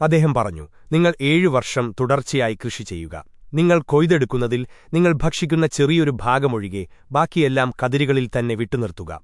അദ്ദേഹം പറഞ്ഞു നിങ്ങൾ ഏഴു വർഷം തുടർച്ചയായി കൃഷി ചെയ്യുക. നിങ്ങൾ കൊയ്തെടുക്കുന്നതിൽ നിങ്ങൾ ഭക്ഷിക്കുന്ന ചെറിയൊരു ഭാഗമൊഴികെ ബാക്കിയെല്ലാം കതിരുകളിൽ തന്നെ വിട്ടുനിർത്തുക.